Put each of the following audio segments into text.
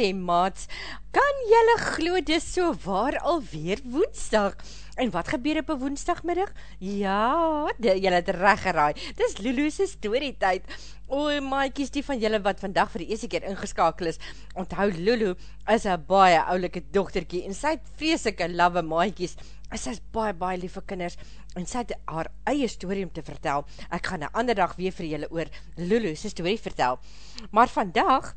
sê maats. Kan julle glo dis so waar alweer woensdag? En wat gebeur op 'n woensdagmiddag? Ja, die, julle het reg geraai. Dis Lulu se storie tyd. O, maatjies, die van julle wat vandag vir die eerste keer ingeskakel is, onthou Lulu is 'n baie oulike dogtertjie en sy het vreeslike lawwe maatjies. Sy is baie baie lief vir kinders en sy het haar eie storie om te vertel. Ek gaan 'n ander dag weer vir julle oor Lulu se storie vertel. Maar vandag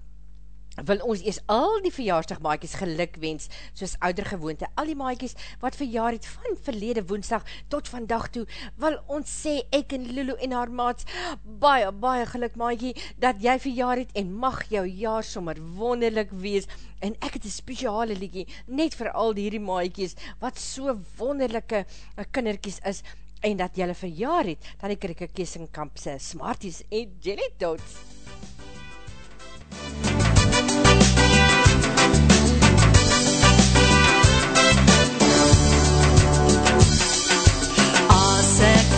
wil ons eers al die verjaarsdag maaikies geluk wens, soos ouder gewoonte, al die maaikies wat verjaar het van verlede woensdag tot vandag toe, wil ons sê, ek en Lulu en haar maats, baie, baie geluk maaikie, dat jy verjaar het en mag jou jaar sommer wonderlik wees, en ek het een speciale liekie, net vir al die hierdie maaikies, wat so wonderlijke kinderkies is, en dat jylle verjaar het, dan ek krikke Kessingkampse Smarties en Jelly Tots.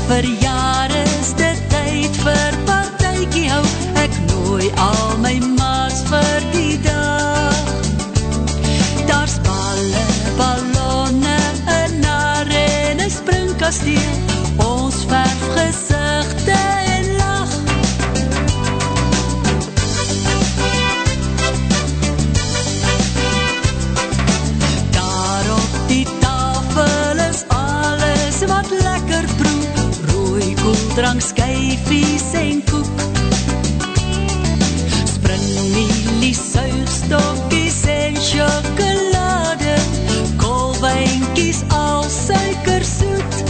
Verjaar is dit tyd vir partijkie hou. Ek nooi al my maas vir die dag. Daar's balle, ballonne, een naar en een springkasteel. Ons verf gezichte en lach. Daar op die koeldrank, skyfies en koek. Springmielie, suigstokkies en chocolade Koolwijnkies, al suikersoet.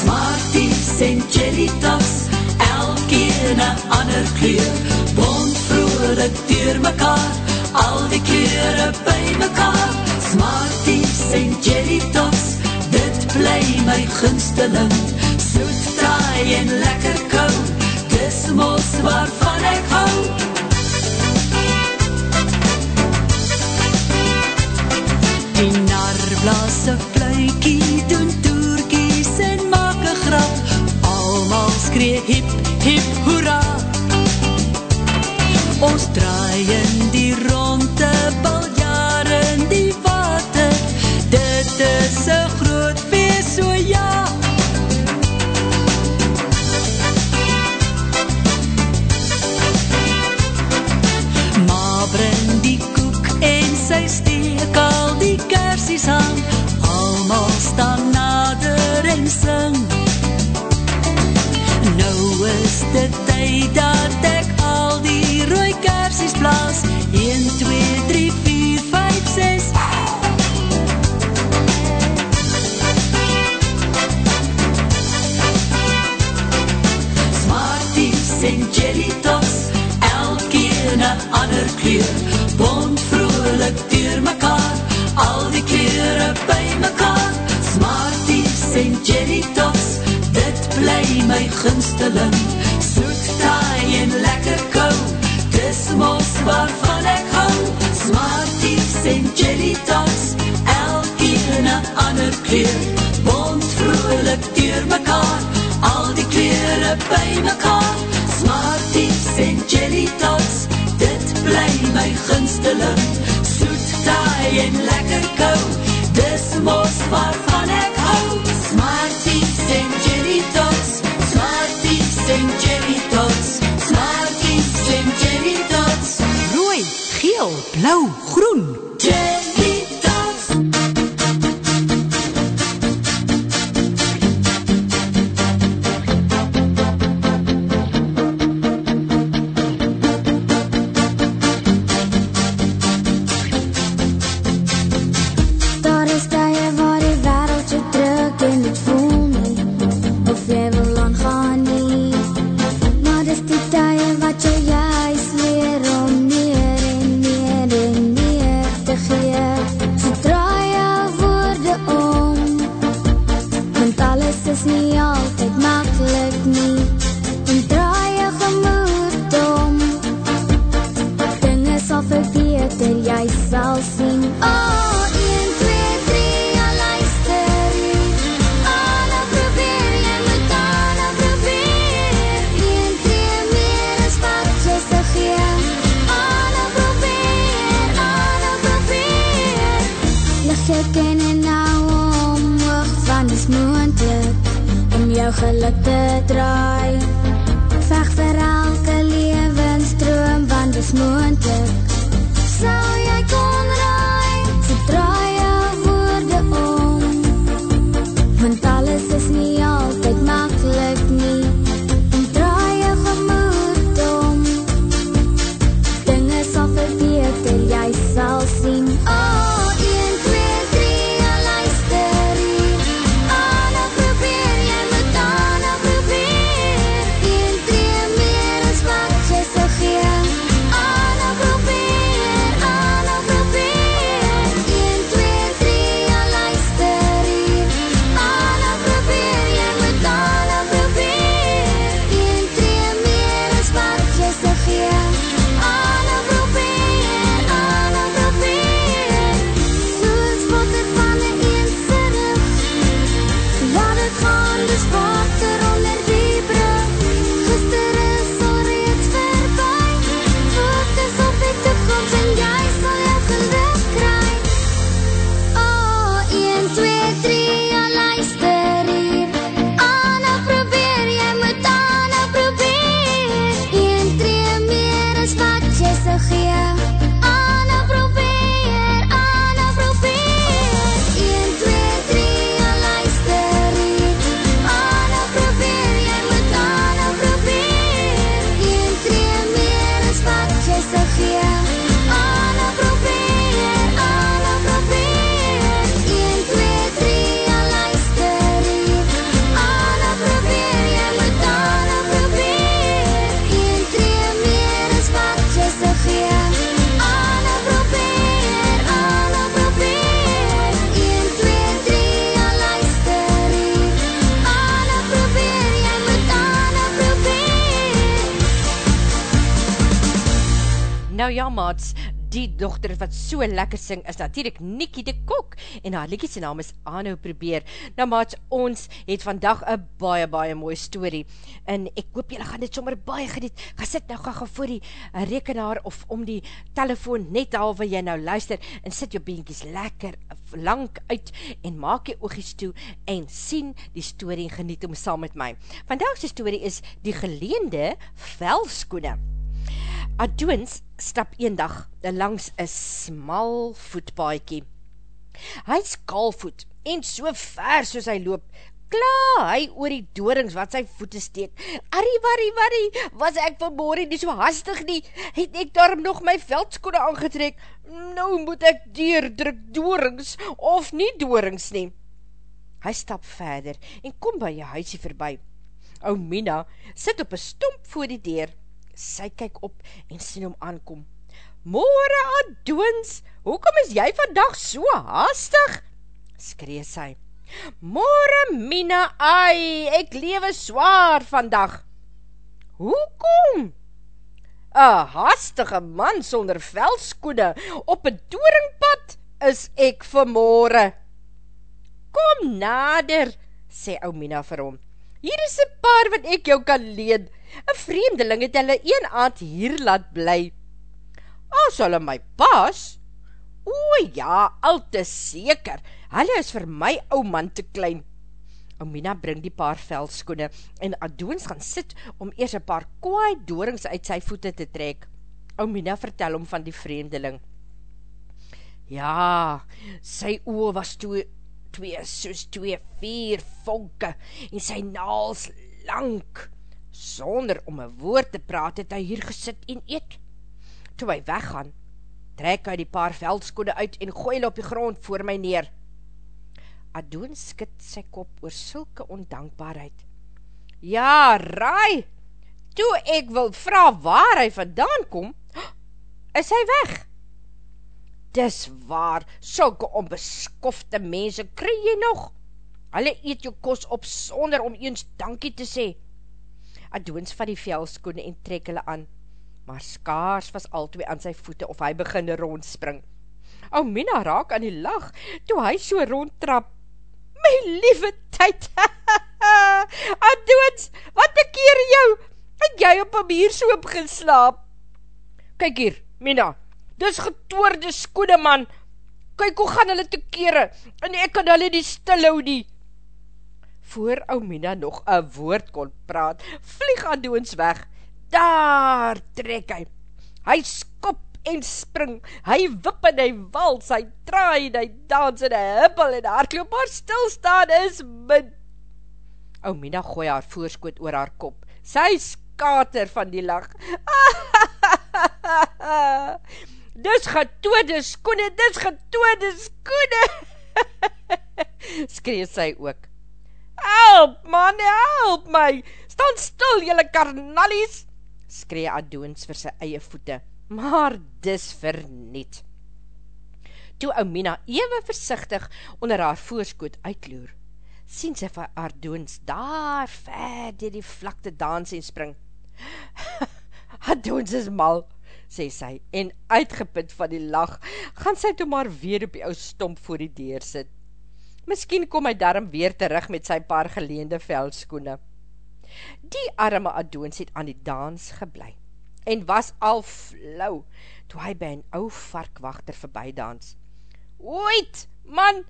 Smarties en jelly tops Elkeen een ander kleur. Bond vrolijk deur mekaar Al die kleure by mekaar Smarties en jelly tops Dit bly my gunsteling Soet, taai en lekker kou Dis mos waarvan ek hou. Die narblaas een fluikie doen toerkies en maak een grap. Almal skree hip, hip, hoera. Ons draai in jelly tops Elkeen een ander kleur. Bond vrolijk deur mekaar Al die kleure by mekaar Maats, die dochter wat so lekker sing is natuurlijk Nikkie de Kok en haar liedjie sy naam is Anou Probeer. Nou maats, ons het vandag een baie, baie mooie story en ek hoop julle gaan dit sommer baie geniet. Ga sit nou ga voor die rekenaar of om die telefoon net al waar jy nou luister en sit jou beentjies lekker lang uit en maak jy oogies toe en sien die story en geniet om saam met my. Vandagse story is die geleende velskoene. Adoons stap eendag langs een smal voetpaaikie. Hy is kaalvoet en so ver soos hy loop, kla hy oor die doorings wat sy voete steek. Arrie, warrie, warrie, was ek vanmorgen nie so hastig nie, het ek daarom nog my veldskoene aangetrek, nou moet ek deurdruk doorings of nie doorings nie. Hy stap verder en kom by jou huisie verby. Ou Mina sit op een stomp voor die deur, sy kyk op en sien hom aankom. More Adoons, hoekom is jy vandag so haastig? Skree sy. More Mina, ai, ek lewe zwaar vandag. Hoekom? Een haastige man sonder velskoene op een toeringpad is ek vanmorgen. Kom nader, sê ou Mina vir hom. Hier is een paar wat ek jou kan leen. Een vreemdeling het hulle een aand hier laat bly. As hulle my pas? O ja, al te seker. Hulle is vir my ou man te klein. Omina bring die paar velskoene en Adoons gaan sit om eers een paar kwaai doorings uit sy voete te trek. Omina vertel om van die vreemdeling. Ja, sy oor was toe twee soos twee vier vonke en sy naals lang. Sonder om een woord te praat het hy hier gesit en eet. Toe hy weggaan, trek hy die paar veldskoene uit en gooi hulle op die grond voor my neer. Adoon skit sy kop oor sulke ondankbaarheid. Ja, raai, toe ek wil vraag waar hy vandaan kom, is hy weg. Dis waar, sulke onbeskofte mense kry jy nog. Hulle eet jou kos op sonder om eens dankie te sê. Adoons vat die velskoene en trek hulle aan, maar skaars was altwee aan sy voete of hy begin rondspring. Ou Mina raak aan die lag, toe hy so rondtrap. My liewe tyd! Adoons, wat bekeer jou? Het jy op een biersoop geslaap? Kyk hier, Mina, dis getoorde skoene man. Kyk hoe gaan hulle te kere, en ek kan hulle die stil hou die. Voor ou Mina nog een woord kon praat, vlieg Adoons weg. Daar trek hy. Hy skop en spring, hy wip en hy wals, hy draai en hy dans en hy hippel en haar kloop, maar stilstaan is min. Ou Mina gooi haar voorskoot oor haar kop, sy skater van die lach. dis getoede skoene, dis getoede skoene, skree sy ook. Help man, help my, staan stil jylle karnallies, skree Adoons vir sy eie voete maar dis verniet. Toe Oumina ewe versichtig onder haar voorskoot uitloer, sien sy vir haar doons daar ver dier die vlakte dans en spring. haar doons is mal, sê sy, en uitgeput van die lach, gaan sy toe maar weer op die ou stomp voor die deur sit. Miskien kom hy daarom weer terug met sy paar geleende velskoene. Die arme Adoons het aan die dans geblei en was al flauw, toe hy by een ou varkwachter voorbij dans. Ooit, man,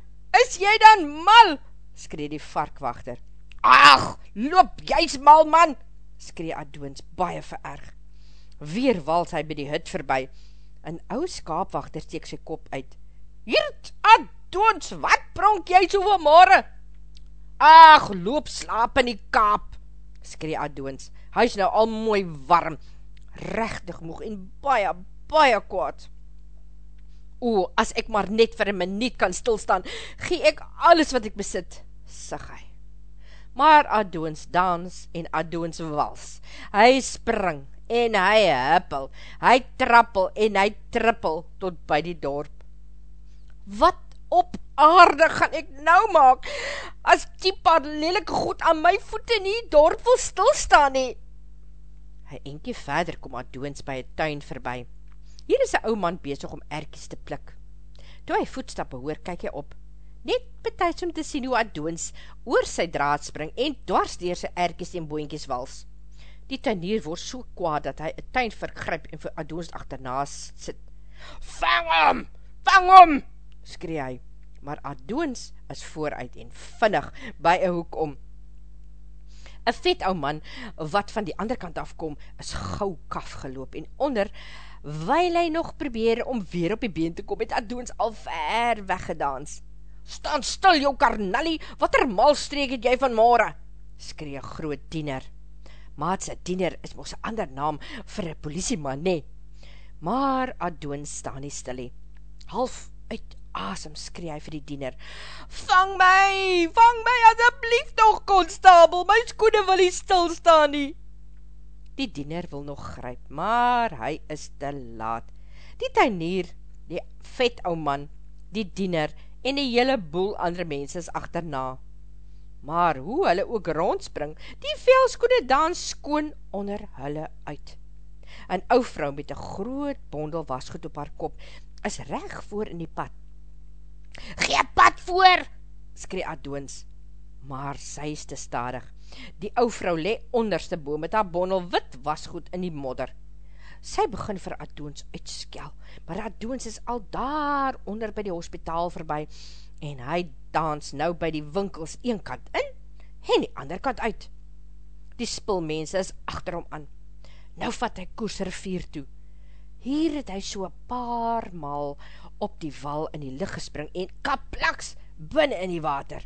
is jy dan mal? skree die varkwachter. Ach, loop, jy mal, man, skree Adoons, baie vererg. Weer wals hy by die hut voorbij. Een ou skaapwachter steek sy kop uit. Hiert, Adoons, wat pronk jy so vanmorgen? Ach, loop, slaap in die kaap, skree Adoons. Hy is nou al mooi warm, rechtig moeg en baie, baie kwaad. O, as ek maar net vir een minuut kan stilstaan, gee ek alles wat ek besit, sig hy. Maar Adoons dans en Adoons wals. Hy spring en hy huppel, hy trappel en hy trippel tot by die dorp. Wat op aarde gaan ek nou maak, as die paar lelike goed aan my voete nie dorp wil stilstaan nie? Hy enkie verder kom Adoons by een tuin verby. Hier is een ou man bezig om erkies te plik. Toe hy voetstappe hoor, kyk hy op. Net betuids om te sien hoe Adoons oor sy draad spring en dwars dier sy erkies en boinkies wals. Die tuinier word so kwaad dat hy een tuin vergryp en vir Adoons achterna sit. Vang hom! Vang hom! skree hy. Maar Adoons is vooruit en vinnig by een hoek om. Een vet ou man, wat van die ander kant afkom, is gauw kaf geloop en onder, weil hy nog probeer om weer op die been te kom, het Adoons al ver weggedans. Staan stil, jou karnallie, wat er malstreek het jy van morgen? skree groot diener. Maatse diener is mos ander naam vir een politieman, nee. Maar Adoons staan nie stil, half uit asem skree hy vir die diener. Vang my, vang my, asjeblief nog, konstabel, my skoene wil nie stilstaan nie. Die diener wil nog gryp, maar hy is te laat. Die tuinier, die vet ou man, die diener en die hele boel andere mense is achterna. Maar hoe hulle ook rondspring, die velskoene daan skoon onder hulle uit. Een ou vrou met een groot bondel wasgoed op haar kop, is reg voor in die pad. Gee pad voor, skree Adoons, maar sy is te stadig. Die ou vrou le onderste boom met haar bondel wit wasgoed in die modder. Sy begin vir Adoons uitskel, maar Adoons is al daar onder by die hospitaal voorbij en hy dans nou by die winkels een kant in en die ander kant uit. Die spulmense is achter hom aan. Nou vat hy koers rivier toe. Hier het hy so paar maal op die wal in die licht gespring en kaplaks binnen in die water.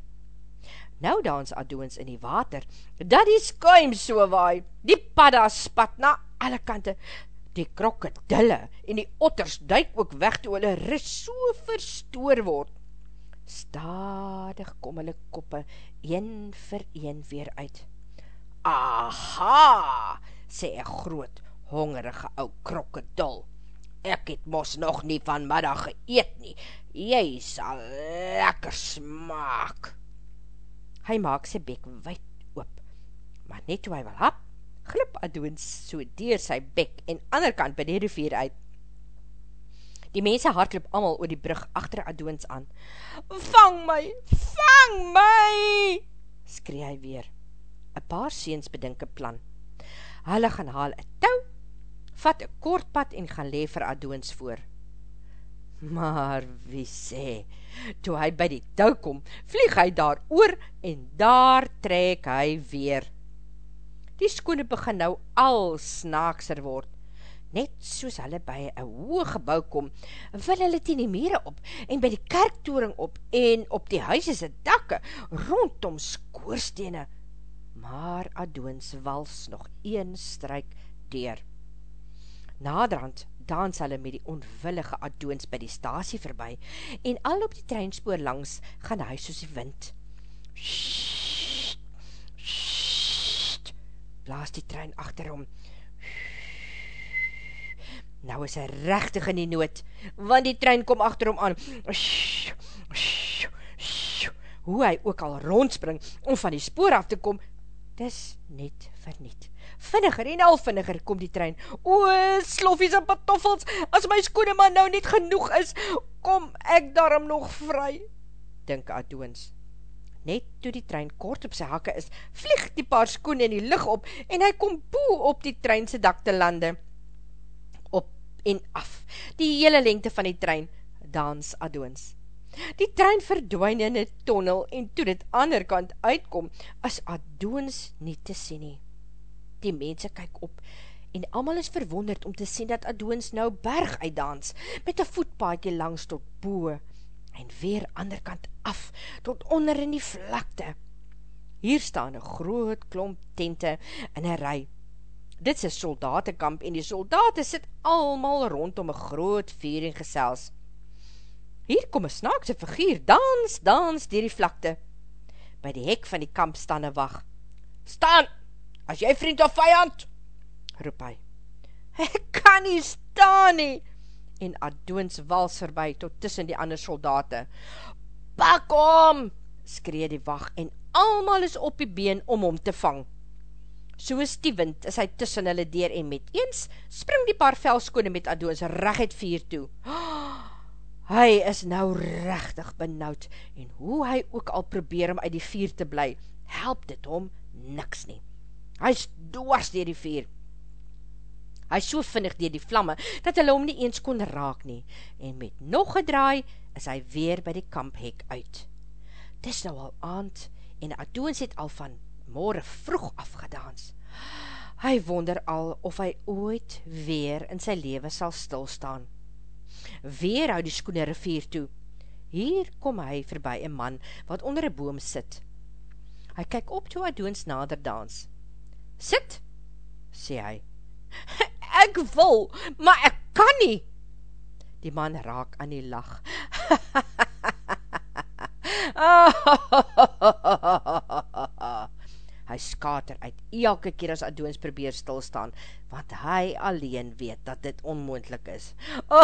Nou dans Adoons in die water, dat die skuim so waai, die padda spat na alle kante, die krokodille en die otters duik ook weg toe hulle ris so verstoor word. Stadig kom hulle koppe een vir een weer uit. Aha, sê een groot, hongerige ou krokodil ek het mos nog nie van middag geëet nie, jy sal lekker smaak. Hy maak sy bek wyd oop, maar net toe hy wil hap, glip Adoons so deur sy bek en ander kant by die rivier uit. Die mense hardloop allemaal oor die brug achter Adoons aan. Vang my! Vang my! skree hy weer. Een paar seens bedink een plan. Hulle gaan haal een touw, vat een kort pad en gaan lee vir Adoons voor. Maar wie sê, toe hy by die touw kom, vlieg hy daar oor en daar trek hy weer. Die skoene begin nou al snaakser word. Net soos hulle by een hoog gebouw kom, wil hulle teen die mere op en by die kerktoring op en op die huisese dakke rondom skoorstene. Maar Adoons wals nog een strijk deur. Naderhand dans hulle met die onwillige Adoons by die stasie verby en al op die treinspoor langs gaan hy soos die wind. Sssst, sssst, blaas die trein achterom. Nou is hy rechtig in die nood, want die trein kom achterom aan. Sssst, sssst, sssst, hoe hy ook al rondspring om van die spoor af te kom, dis net verniet. Vinniger en al vinniger kom die trein. O, sloffies en patoffels, as my skoene maar nou niet genoeg is, kom ek daarom nog vry, dink Adoons. Net toe die trein kort op sy hakke is, vlieg die paar skoene in die licht op en hy kom boe op die treinse dak te lande. En af, die hele lengte van die trein, dans Adoons. Die trein verdwijn in die tonnel en toe dit ander kant uitkom, as Adoons nie te sien nie. Die mense kyk op en amal is verwonderd om te sien dat Adoons nou berg uitdans met een voetpaadje langs tot boe en weer ander kant af tot onder in die vlakte. Hier staan een groot klomp tente in een rij. Dit is een soldatenkamp en die soldaten sit almal rondom een groot vier en gesels. Hier kom een snaakse figuur, dans, dans dier die vlakte. By die hek van die kamp staan een wacht. Staan! as jy vriend of vijand, roep hy. Ek kan nie staan nie, en Adoons wals verby tot tussen die ander soldate. Pak om, skree die wacht, en almal is op die been om om te vang. Soos die wind is hy tussen hulle deur en met eens spring die paar velskone met Adoons reg het vier toe. Hy is nou rechtig benauwd en hoe hy ook al probeer om uit die vier te bly, help dit om niks nie. Hy is dwars dier die vuur. Hy is so vinnig dier die vlamme, dat hulle om nie eens kon raak nie, en met nog gedraai, is hy weer by die kamphek uit. Dis nou al aand, en Adoons het al van morgen vroeg afgedaans. Hy wonder al of hy ooit weer in sy leven sal stilstaan. Weer hou die skoene rivier toe. Hier kom hy verby een man, wat onder een boom sit. Hy kyk op toe Adoons nader dans. Sit, sê hy. Ek wil, maar ek kan nie. Die man raak aan die lach. hy skater uit elke keer as Adoons probeer stilstaan, want hy alleen weet dat dit onmoendlik is.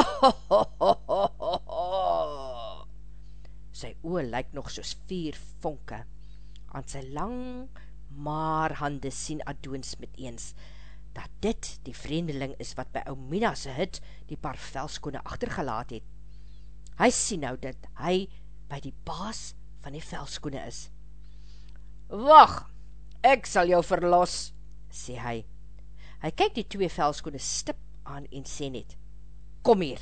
sy oor lyk nog soos vier vonke, aan sy lang, maar hande sien Adoons met eens, dat dit die vreemdeling is wat by Oumina se hut die paar velskoene achtergelaat het. Hy sien nou dat hy by die baas van die velskoene is. Wacht, ek sal jou verlos, sê hy. Hy kyk die twee velskoene stip aan en sê net, kom hier.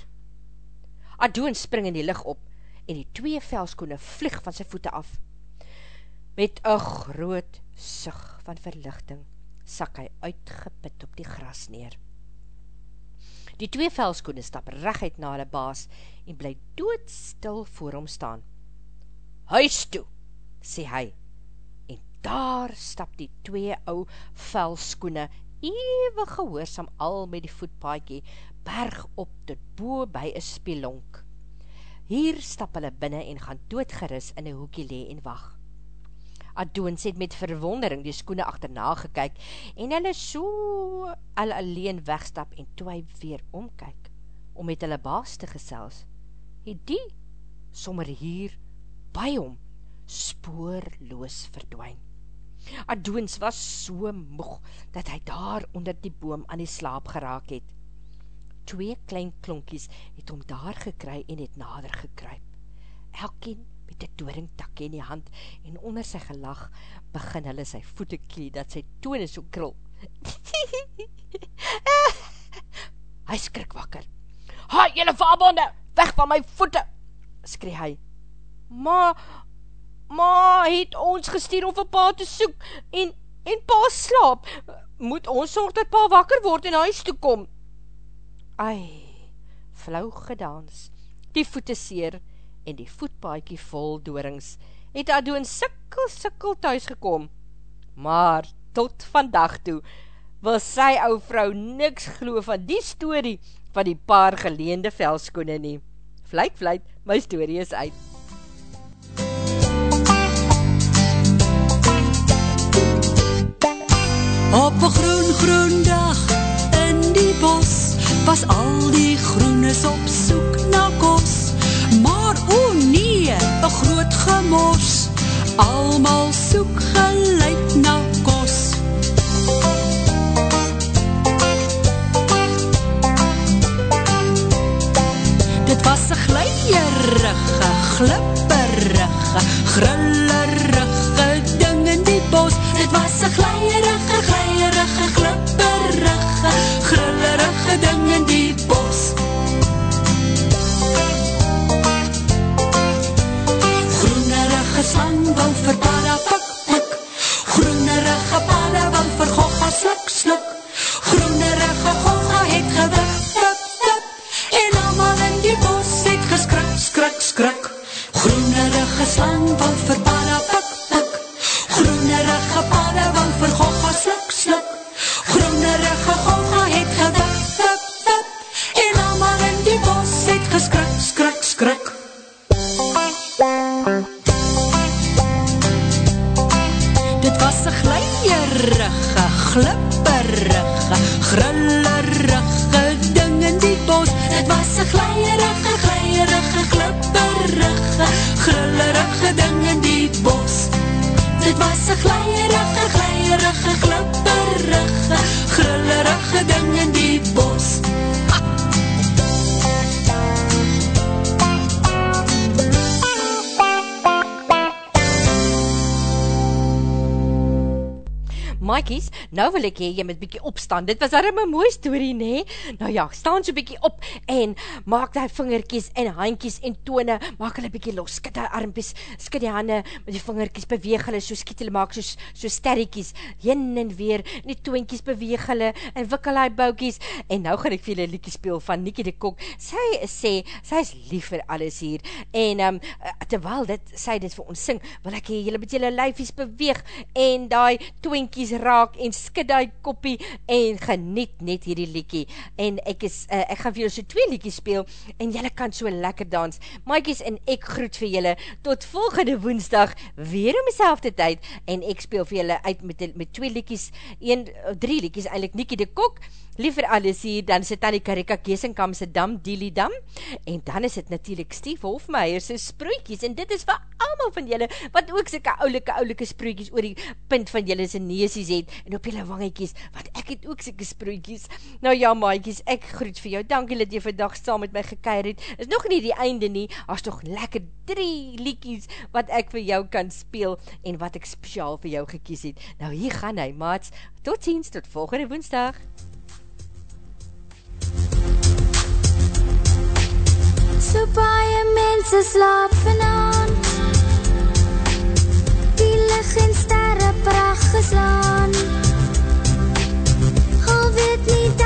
Adoon spring in die licht op en die twee velskoene vlieg van sy voete af. Met een groot sug van verlichting sak hy uitgepit op die gras neer. Die twee velskoene stap recht na hulle baas en bly doodstil voor hom staan. Huis toe, sê hy, daar stap die twee ou velskoene ewe gehoorsam al met die voetpaadjie berg op tot boe by een spelonk. Hier stap hulle binnen en gaan doodgeris in een hoekie lee en wacht. Adoons het met verwondering die skoene achterna gekyk en hulle so al alleen wegstap en toe hy weer omkyk om met hulle baas te gesels, het die sommer hier by hom spoorloos verdwijn. Adoons was so moeg, dat hy daar onder die boom aan die slaap geraak het. Twee klein klonkies het hom daar gekry en het nader gekryp. Elkeen met die doringtakkie in die hand en onder sy gelag begin hulle sy voete klie, dat sy tone so krul. hy skrik wakker. Ha, jylle vaabonde, weg van my voete, skree hy. Ma, ma het ons gestuur om vir pa te soek en, en pa slaap. Moet ons sorg dat pa wakker word en huis toe kom. Ai, flauw gedans, die voete seer en die voetpaaikie vol doorings, het Adoon sikkel sikkel thuis gekom. Maar tot vandag toe, wil sy ou vrou niks glo van die story van die paar geleende velskoene nie. Vluit, vluit, my story is uit. Op een groen groen dag in die bos Was al die groenes op soek na kos. Maar o nee, een groot gemors Almal soek gelijk na kos. Dit was een glijierige, glipperige, grullerige Maaikies, nou wil ek hee, jy moet bykie opstaan. Dit was daarom een mooie story, nee? Nou ja, staan so bykie op en maak die vingerkies en handkies en tone, maak hulle bykie los, skit die armpies, skit die hande met die vingerkies, beweeg hulle, so skiet hulle, maak so, so sterrekies, heen en weer, en die toonkies beweeg hulle, en wikkel hy boukies, en nou gaan ek vir julle liekie speel van Nikkie de Kok. Sy sê, sy is lief vir alles hier, en um, terwyl dit, sy dit vir ons sing, wil ek hee, julle met julle lijfies beweeg, en die toonkies raak, en skid die koppie, en geniet net hierdie liekie, en ek is, uh, ek gaan vir julle so twee liekies speel, en julle kan so lekker dans, Maaikies en ek groet vir julle, tot volgende woensdag, weer om die tyd, en ek speel vir julle uit met, met twee liekies, een, drie liekies, eindelijk Nikkie de Kok, lief vir alles hier, dan is het Tanny Karika Keesenkamp se Dam, Dili Dam, en dan is het natuurlijk Steve Hofmeier se sproeikies, en dit is vir allemaal van julle, wat ook syke oulike, oulike sproeikies oor die punt van julle se neesies het, en op julle wangekies, want ek het ook syke sproeikies. Nou ja, maaikies, ek groet vir jou, dankie dat jy vandag saam met my gekeir het, is nog nie die einde nie, as toch lekker drie liekies, wat ek vir jou kan speel, en wat ek speciaal vir jou gekies het. Nou hier gaan hy, maats, tot ziens, tot volgende woensdag. So baie mense slaap vanavond Die lig en sterre pracht geslaan. Al weet nie dat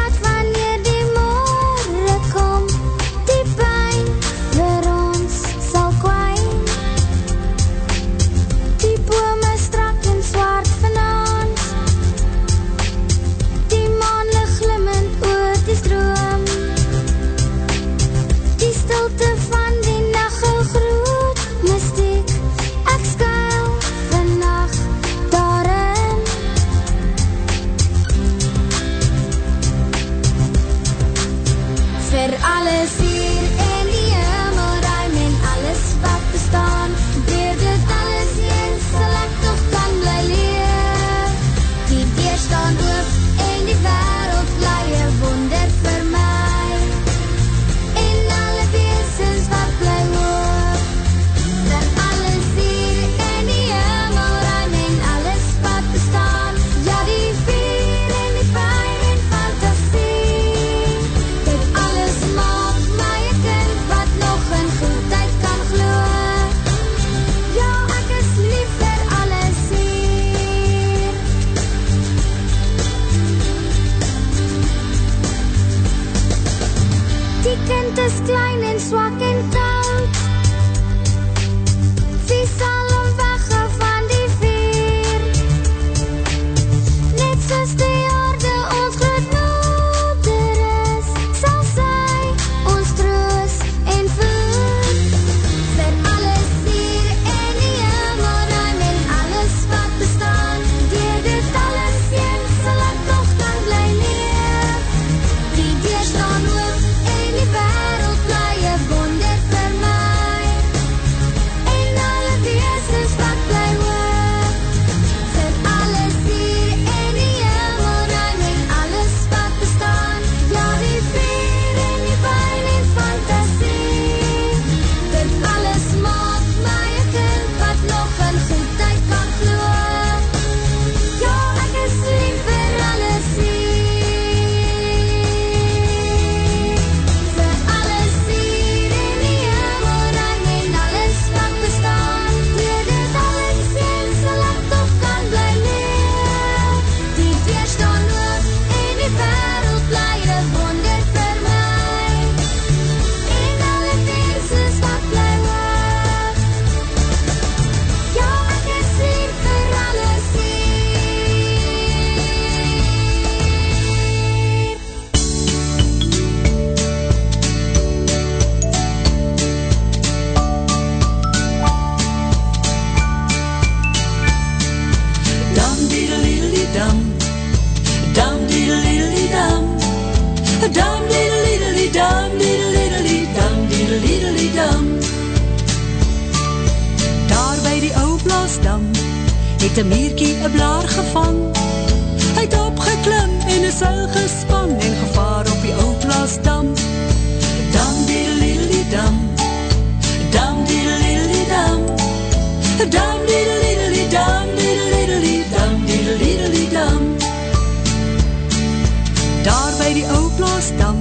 by die ou plaasdam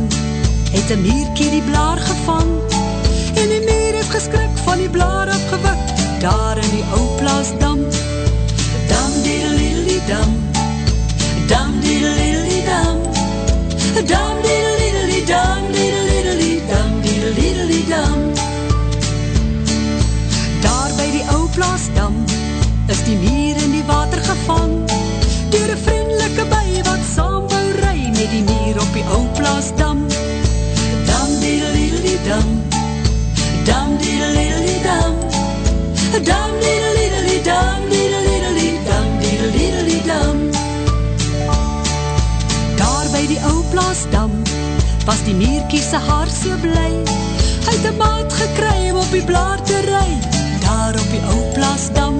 het een mierkie die blaar gevang en die mier het geskrik van die blaar afgewik daar in die ou plaasdam dam diddeliddeli dam dam diddeliddeli dam dam diddeliddeli dam diddeliddeli dam diddeliddeli dam daar by die ou plaasdam is die mier in die water gevang Dam, dam diddle dam, dam diddle dam, dam diddle dam, diddle dam, diddle dam. Daar by die ou plaasdam was die miertjie se haar so bly. Hy het 'n maat gekry om op die blaar te ry, daar op die ou plaasdam.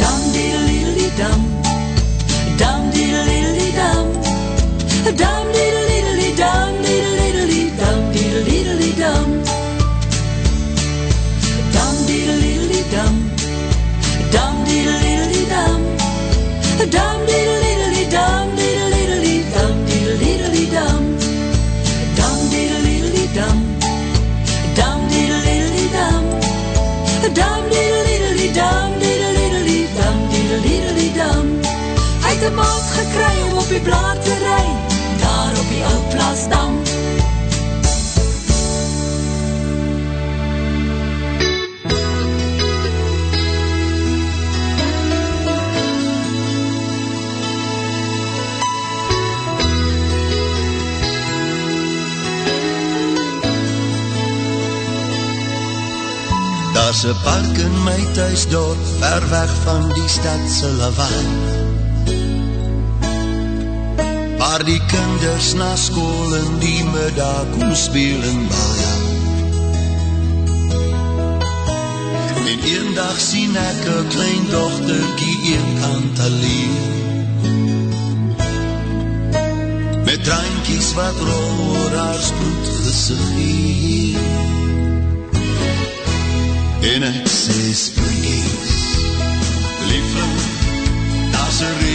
Dam diddle dam, dam diddle dam, dam diddle 'n park in my tuisdorp, ver weg van die stad se lawaai. Waar die kinders na skool in die middag kom speel en baie. En eendag sien ek 'n klein dogtertjie eenkant alleen. Met traantjies wat rol oor haar spoed gesiggie en ek sê spookies, lieflik, daar is een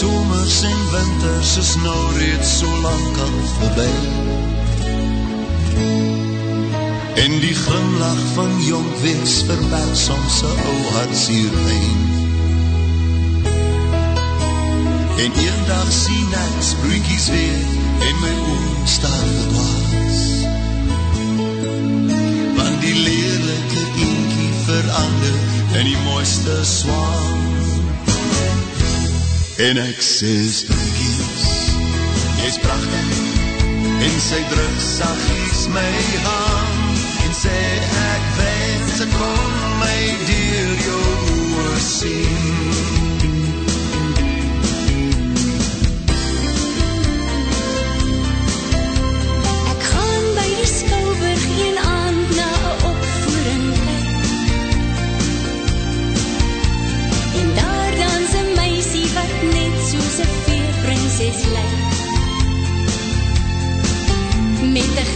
somers en winters is nou reeds so lang al voorbij. En die glimlach van jong wees verberg soms een ou hartsier pijn En een dag sien ek sproekies weer en my oom staan verdwaas Want die leerlijke inkie verander in die mooiste swaan En ek sê sproekies, jy is prachtig En sy druk sagies my hand En sê ek wens ek kon my dier jou oor sien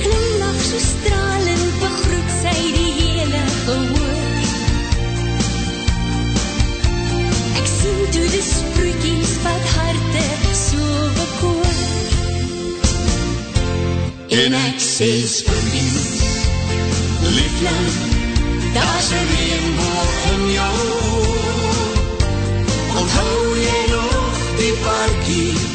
glimlag so stralend begroet sy die hele gehoor. Ek sien toe die sproetjies wat harte so bekoor. En ek sê sproekies, liefling, daar's een regenboog in jou Onthou jy nog die parkie